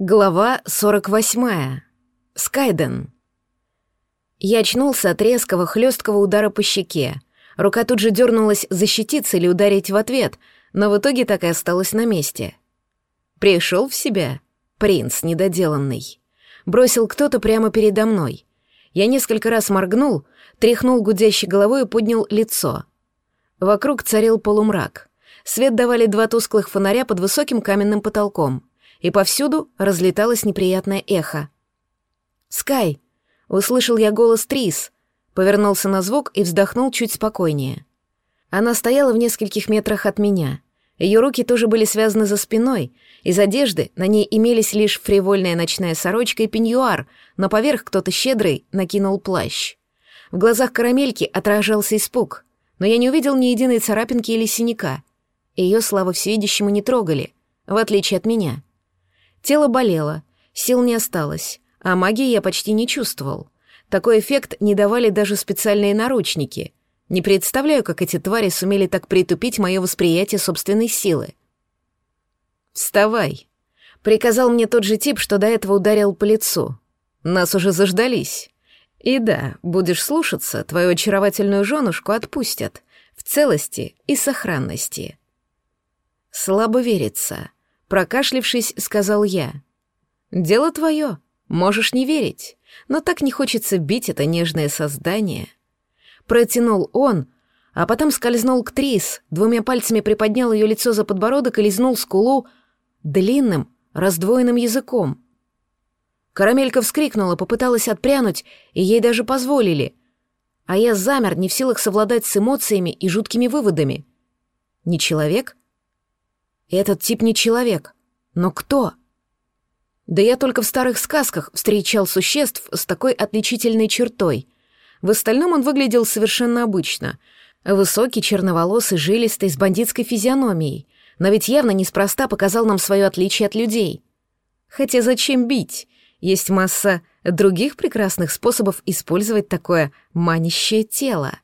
Глава 48. Скайден. Я очнулся от резкого, хлесткого удара по щеке. Рука тут же дернулась защититься или ударить в ответ, но в итоге так и осталась на месте. Пришел в себя. Принц недоделанный. Бросил кто-то прямо передо мной. Я несколько раз моргнул, тряхнул гудящей головой и поднял лицо. Вокруг царил полумрак. Свет давали два тусклых фонаря под высоким каменным потолком — и повсюду разлеталось неприятное эхо. «Скай!» — услышал я голос Трис, повернулся на звук и вздохнул чуть спокойнее. Она стояла в нескольких метрах от меня. Ее руки тоже были связаны за спиной, из одежды на ней имелись лишь фривольная ночная сорочка и пеньюар, но поверх кто-то щедрый накинул плащ. В глазах карамельки отражался испуг, но я не увидел ни единой царапинки или синяка. Ее, слава всевидящему, не трогали, в отличие от меня — Тело болело, сил не осталось, а магии я почти не чувствовал. Такой эффект не давали даже специальные наручники. Не представляю, как эти твари сумели так притупить мое восприятие собственной силы. «Вставай», — приказал мне тот же тип, что до этого ударил по лицу. «Нас уже заждались. И да, будешь слушаться, твою очаровательную женушку отпустят. В целости и сохранности». Слабо верится. Прокашлившись, сказал я. «Дело твое, можешь не верить, но так не хочется бить это нежное создание». Протянул он, а потом скользнул к Трис, двумя пальцами приподнял ее лицо за подбородок и лизнул скулу длинным, раздвоенным языком. Карамелька вскрикнула, попыталась отпрянуть, и ей даже позволили. А я замер, не в силах совладать с эмоциями и жуткими выводами. Не человек, этот тип не человек. Но кто? Да я только в старых сказках встречал существ с такой отличительной чертой. В остальном он выглядел совершенно обычно. Высокий, черноволосый, жилистый, с бандитской физиономией. Но ведь явно неспроста показал нам свое отличие от людей. Хотя зачем бить? Есть масса других прекрасных способов использовать такое манящее тело.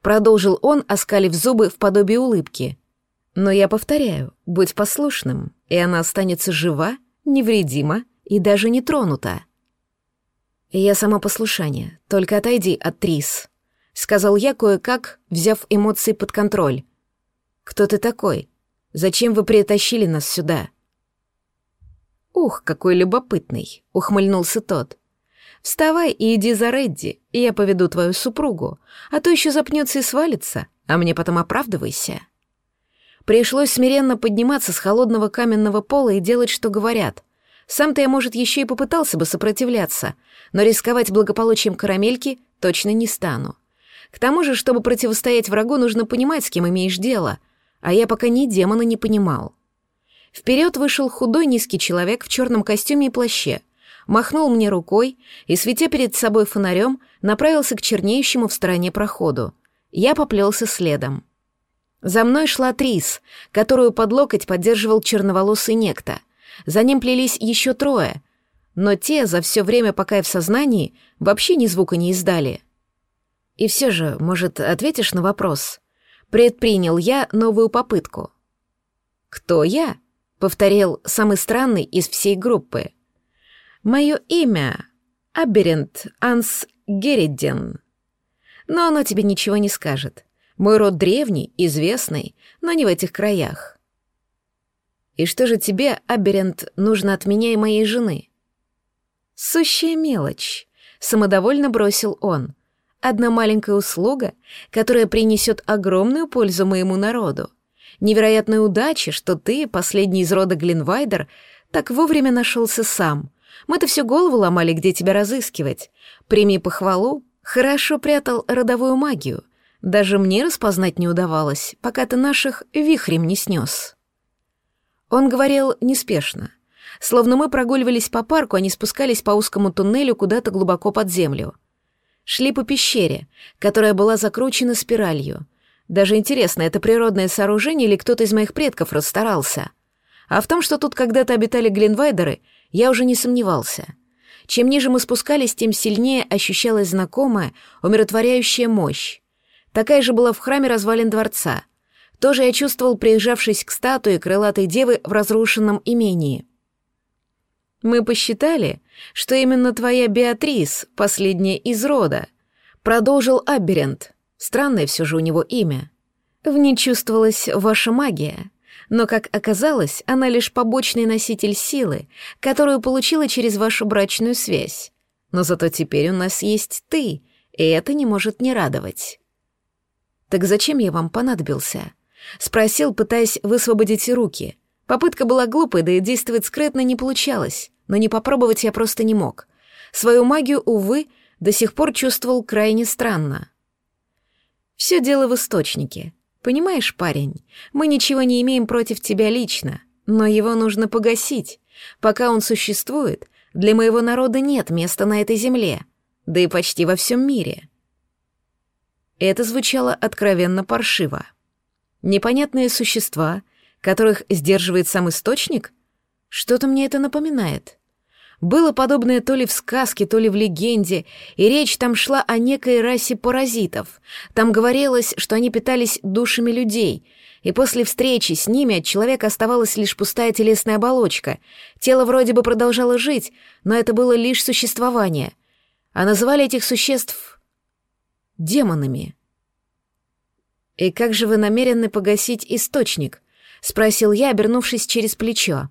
Продолжил он, оскалив зубы в подобие улыбки. Но я повторяю, будь послушным, и она останется жива, невредима и даже не тронута. Я сама послушание, только отойди от Трис, сказал я кое-как, взяв эмоции под контроль. Кто ты такой? Зачем вы притащили нас сюда? Ух, какой любопытный, ухмыльнулся тот. Вставай и иди за Редди, и я поведу твою супругу, а то еще запнется и свалится, а мне потом оправдывайся. Пришлось смиренно подниматься с холодного каменного пола и делать, что говорят. Сам-то я, может, еще и попытался бы сопротивляться, но рисковать благополучием карамельки точно не стану. К тому же, чтобы противостоять врагу, нужно понимать, с кем имеешь дело, а я пока ни демона не понимал. Вперед вышел худой низкий человек в черном костюме и плаще, махнул мне рукой и, светя перед собой фонарем, направился к чернеющему в стороне проходу. Я поплелся следом. За мной шла Трис, которую под локоть поддерживал черноволосый некто. За ним плелись еще трое, но те за все время, пока я в сознании, вообще ни звука не издали. И все же, может, ответишь на вопрос? Предпринял я новую попытку. «Кто я?» — повторил самый странный из всей группы. «Мое имя — Аберент Анс Гериден. Но оно тебе ничего не скажет. Мой род древний, известный, но не в этих краях. И что же тебе, Аберент, нужно от меня и моей жены? Сущая мелочь, самодовольно бросил он. Одна маленькая услуга, которая принесет огромную пользу моему народу. Невероятная удача, что ты, последний из рода Глинвайдер, так вовремя нашелся сам. Мы-то всю голову ломали, где тебя разыскивать. Прими похвалу, хорошо прятал родовую магию. Даже мне распознать не удавалось, пока ты наших вихрем не снес. Он говорил неспешно, словно мы прогуливались по парку, а не спускались по узкому туннелю куда-то глубоко под землю. Шли по пещере, которая была закручена спиралью. Даже интересно, это природное сооружение или кто-то из моих предков расстарался? А в том, что тут когда-то обитали Гленвайдеры, я уже не сомневался. Чем ниже мы спускались, тем сильнее ощущалась знакомая, умиротворяющая мощь. Такая же была в храме развалин дворца. Тоже я чувствовал, приезжавшись к статуе крылатой девы в разрушенном имении. Мы посчитали, что именно твоя Беатрис, последняя из рода, продолжил Аберент. Странное все же у него имя. В ней чувствовалась ваша магия, но, как оказалось, она лишь побочный носитель силы, которую получила через вашу брачную связь. Но зато теперь у нас есть ты, и это не может не радовать. Так зачем я вам понадобился? Спросил, пытаясь высвободить руки. Попытка была глупой, да и действовать скрытно не получалось, но не попробовать я просто не мог. Свою магию, увы, до сих пор чувствовал крайне странно. Все дело в источнике. Понимаешь, парень, мы ничего не имеем против тебя лично, но его нужно погасить. Пока он существует, для моего народа нет места на этой земле, да и почти во всем мире. Это звучало откровенно паршиво. Непонятные существа, которых сдерживает сам источник? Что-то мне это напоминает. Было подобное то ли в сказке, то ли в легенде, и речь там шла о некой расе паразитов. Там говорилось, что они питались душами людей, и после встречи с ними от человека оставалась лишь пустая телесная оболочка. Тело вроде бы продолжало жить, но это было лишь существование. А называли этих существ демонами. «И как же вы намерены погасить источник?» — спросил я, обернувшись через плечо.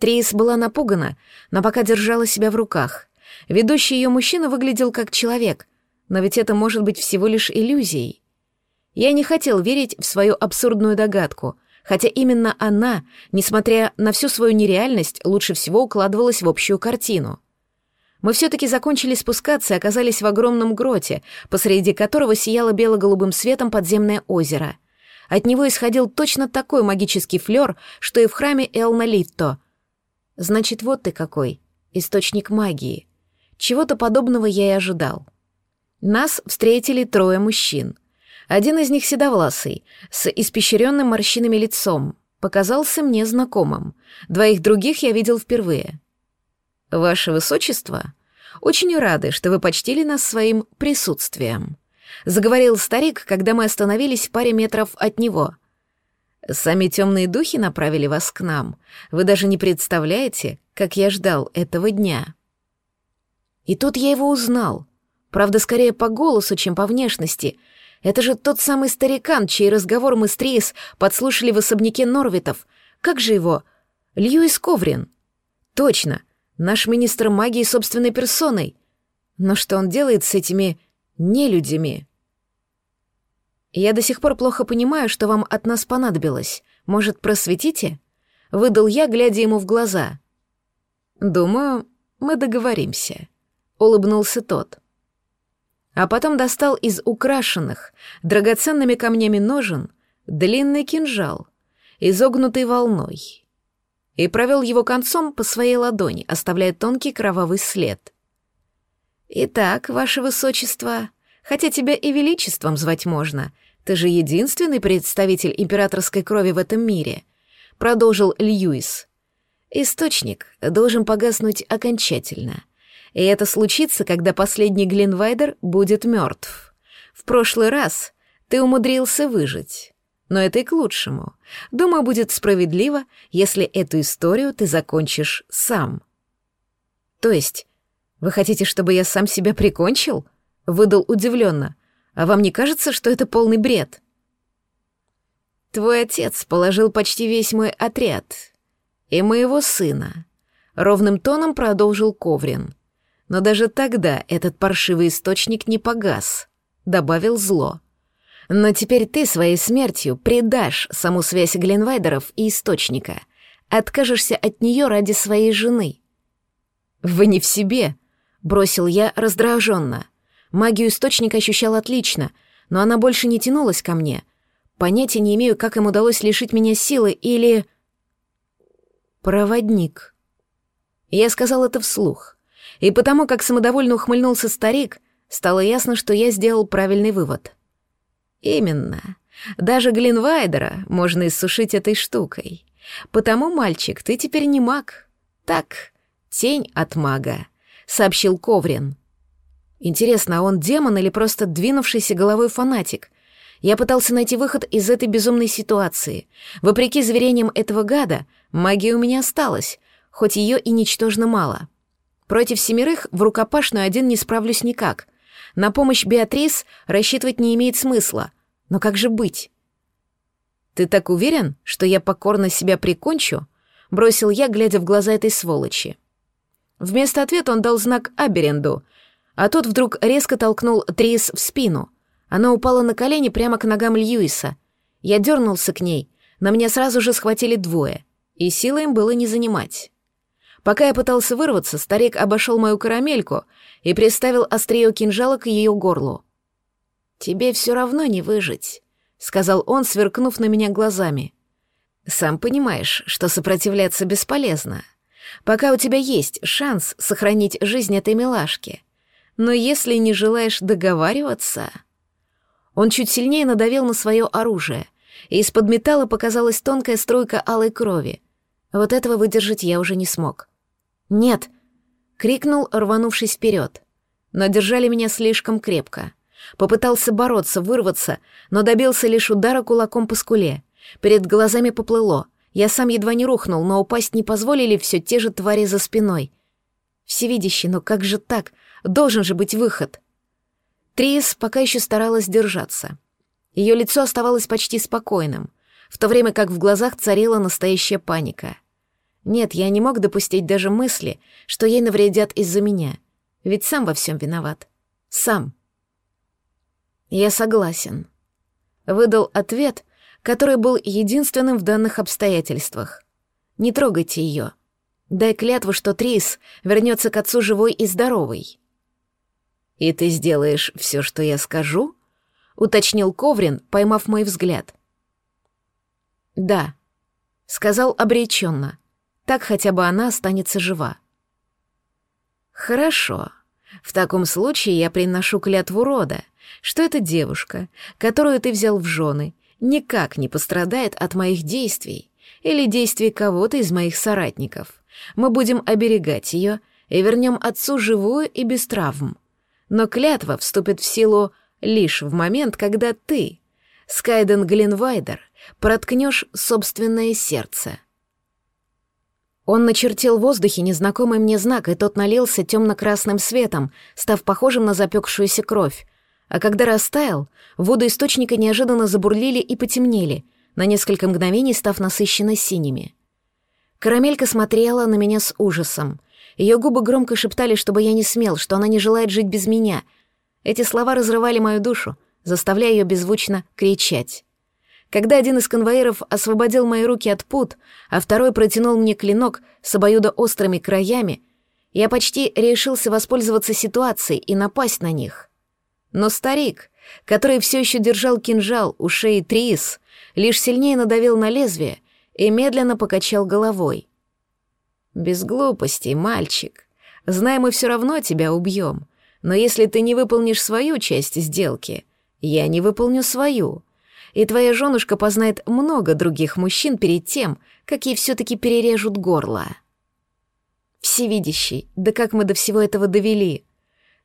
Трис была напугана, но пока держала себя в руках. Ведущий ее мужчина выглядел как человек, но ведь это может быть всего лишь иллюзией. Я не хотел верить в свою абсурдную догадку, хотя именно она, несмотря на всю свою нереальность, лучше всего укладывалась в общую картину. Мы все-таки закончили спускаться и оказались в огромном гроте, посреди которого сияло бело-голубым светом подземное озеро. От него исходил точно такой магический флер, что и в храме Элналитто — Значит, вот ты какой, источник магии. Чего-то подобного я и ожидал. Нас встретили трое мужчин. Один из них седовласый, с испещренным морщинами лицом, показался мне знакомым. Двоих других я видел впервые. «Ваше Высочество, очень рады, что вы почтили нас своим присутствием», — заговорил старик, когда мы остановились в паре метров от него. Сами темные духи направили вас к нам. Вы даже не представляете, как я ждал этого дня. И тут я его узнал. Правда, скорее по голосу, чем по внешности. Это же тот самый старикан, чей разговор мы с Трис подслушали в особняке Норвитов. Как же его? Льюис Коврин. Точно, наш министр магии собственной персоной. Но что он делает с этими нелюдями? «Я до сих пор плохо понимаю, что вам от нас понадобилось. Может, просветите?» — выдал я, глядя ему в глаза. «Думаю, мы договоримся», — улыбнулся тот. А потом достал из украшенных драгоценными камнями ножен длинный кинжал, изогнутый волной, и провел его концом по своей ладони, оставляя тонкий кровавый след. «Итак, ваше высочество», Хотя тебя и величеством звать можно. Ты же единственный представитель императорской крови в этом мире», — продолжил Льюис. «Источник должен погаснуть окончательно. И это случится, когда последний Глинвайдер будет мертв. В прошлый раз ты умудрился выжить. Но это и к лучшему. Думаю, будет справедливо, если эту историю ты закончишь сам». «То есть, вы хотите, чтобы я сам себя прикончил?» выдал удивленно. А вам не кажется, что это полный бред? Твой отец положил почти весь мой отряд. И моего сына. Ровным тоном продолжил Коврин. Но даже тогда этот паршивый источник не погас. Добавил зло. Но теперь ты своей смертью предашь саму связь Гленвайдеров и источника. Откажешься от нее ради своей жены. Вы не в себе, бросил я раздраженно. Магию источника ощущал отлично, но она больше не тянулась ко мне. Понятия не имею, как им удалось лишить меня силы или... Проводник. Я сказал это вслух. И потому, как самодовольно ухмыльнулся старик, стало ясно, что я сделал правильный вывод. Именно. Даже Глинвайдера можно иссушить этой штукой. Потому, мальчик, ты теперь не маг. Так, тень от мага, — сообщил Коврин. Интересно, а он демон или просто двинувшийся головой фанатик? Я пытался найти выход из этой безумной ситуации. Вопреки заверениям этого гада, магия у меня осталась. хоть ее и ничтожно мало. Против семерых в рукопашную один не справлюсь никак. На помощь Беатрис рассчитывать не имеет смысла. Но как же быть? «Ты так уверен, что я покорно себя прикончу?» — бросил я, глядя в глаза этой сволочи. Вместо ответа он дал знак Аберенду, а тот вдруг резко толкнул Трис в спину. Она упала на колени прямо к ногам Льюиса. Я дернулся к ней, на меня сразу же схватили двое, и силы им было не занимать. Пока я пытался вырваться, старик обошел мою карамельку и приставил острие кинжала к ее горлу. «Тебе все равно не выжить», — сказал он, сверкнув на меня глазами. «Сам понимаешь, что сопротивляться бесполезно. Пока у тебя есть шанс сохранить жизнь этой милашки. Но если не желаешь договариваться...» Он чуть сильнее надавил на свое оружие, и из-под металла показалась тонкая струйка алой крови. Вот этого выдержать я уже не смог. «Нет!» — крикнул, рванувшись вперед. Но держали меня слишком крепко. Попытался бороться, вырваться, но добился лишь удара кулаком по скуле. Перед глазами поплыло. Я сам едва не рухнул, но упасть не позволили все те же твари за спиной. Всевидящий, но как же так? Должен же быть выход. Трис пока еще старалась держаться. Ее лицо оставалось почти спокойным, в то время как в глазах царила настоящая паника — нет, я не мог допустить даже мысли, что ей навредят из-за меня. Ведь сам во всем виноват. Сам. Я согласен. Выдал ответ, который был единственным в данных обстоятельствах. Не трогайте ее. Дай клятву, что Трис вернется к отцу живой и здоровой. И ты сделаешь все, что я скажу? уточнил Коврин, поймав мой взгляд. Да, сказал обреченно. Так хотя бы она останется жива. Хорошо. В таком случае я приношу клятву рода, что эта девушка, которую ты взял в жены, никак не пострадает от моих действий или действий кого-то из моих соратников. Мы будем оберегать ее и вернем отцу живую и без травм. Но клятва вступит в силу лишь в момент, когда ты, Скайден Глинвайдер, проткнешь собственное сердце. Он начертил в воздухе незнакомый мне знак, и тот налился темно-красным светом, став похожим на запекшуюся кровь. А когда растаял, воды источника неожиданно забурлили и потемнели, на несколько мгновений став насыщенно синими. Карамелька смотрела на меня с ужасом. Ее губы громко шептали, чтобы я не смел, что она не желает жить без меня. Эти слова разрывали мою душу, заставляя ее беззвучно кричать. Когда один из конвоиров освободил мои руки от пут, а второй протянул мне клинок с обоюдоострыми краями, я почти решился воспользоваться ситуацией и напасть на них. Но старик, который все еще держал кинжал у шеи Трис, лишь сильнее надавил на лезвие и медленно покачал головой. «Без глупостей, мальчик. Знай, мы все равно тебя убьем. Но если ты не выполнишь свою часть сделки, я не выполню свою и твоя женушка познает много других мужчин перед тем, как ей все-таки перережут горло. Всевидящий, да как мы до всего этого довели?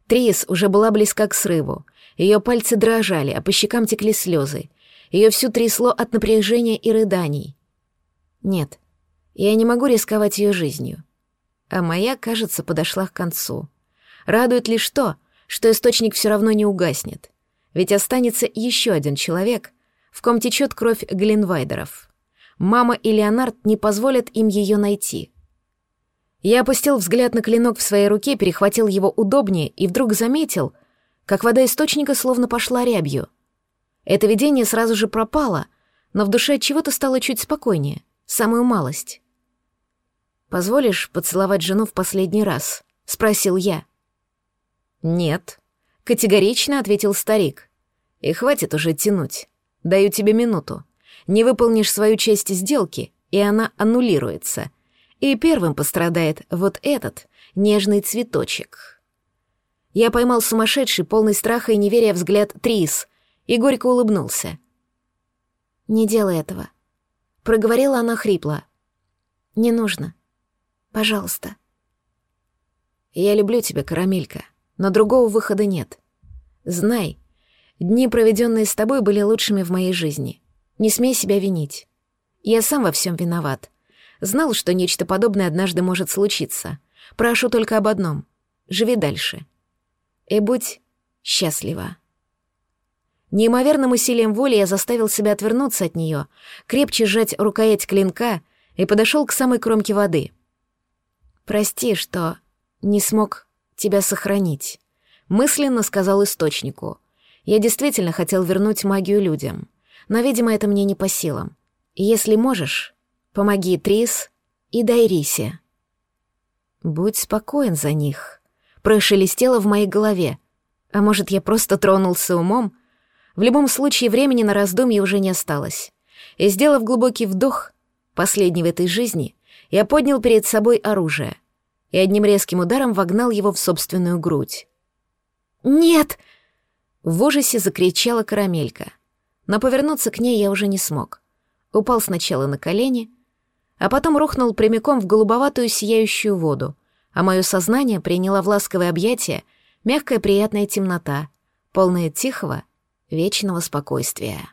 Трис уже была близка к срыву. Ее пальцы дрожали, а по щекам текли слезы. Ее всю трясло от напряжения и рыданий. Нет, я не могу рисковать ее жизнью. А моя, кажется, подошла к концу. Радует лишь то, что источник все равно не угаснет. Ведь останется еще один человек, в ком течет кровь Глинвайдеров. Мама и Леонард не позволят им ее найти. Я опустил взгляд на клинок в своей руке, перехватил его удобнее и вдруг заметил, как вода источника словно пошла рябью. Это видение сразу же пропало, но в душе от чего-то стало чуть спокойнее, самую малость. «Позволишь поцеловать жену в последний раз?» — спросил я. «Нет», — категорично ответил старик. «И хватит уже тянуть. Даю тебе минуту. Не выполнишь свою часть сделки, и она аннулируется. И первым пострадает вот этот нежный цветочек. Я поймал сумасшедший, полный страха и неверия взгляд Трис и горько улыбнулся. «Не делай этого», — проговорила она хрипло. «Не нужно. Пожалуйста». «Я люблю тебя, карамелька, но другого выхода нет. Знай, Дни, проведенные с тобой, были лучшими в моей жизни. Не смей себя винить. Я сам во всем виноват. Знал, что нечто подобное однажды может случиться. Прошу только об одном — живи дальше. И будь счастлива. Неимоверным усилием воли я заставил себя отвернуться от нее, крепче сжать рукоять клинка и подошел к самой кромке воды. «Прости, что не смог тебя сохранить», — мысленно сказал источнику. Я действительно хотел вернуть магию людям, но, видимо, это мне не по силам. Если можешь, помоги Трис и Дайрисе. «Будь спокоен за них», — прошелестело в моей голове. А может, я просто тронулся умом — в любом случае времени на раздумье уже не осталось. И, сделав глубокий вдох, последний в этой жизни, я поднял перед собой оружие и одним резким ударом вогнал его в собственную грудь. «Нет!» — в ужасе закричала карамелька. Но повернуться к ней я уже не смог. Упал сначала на колени, а потом рухнул прямиком в голубоватую сияющую воду, а мое сознание приняло в ласковое объятие мягкая приятная темнота, полная тихого вечного спокойствия.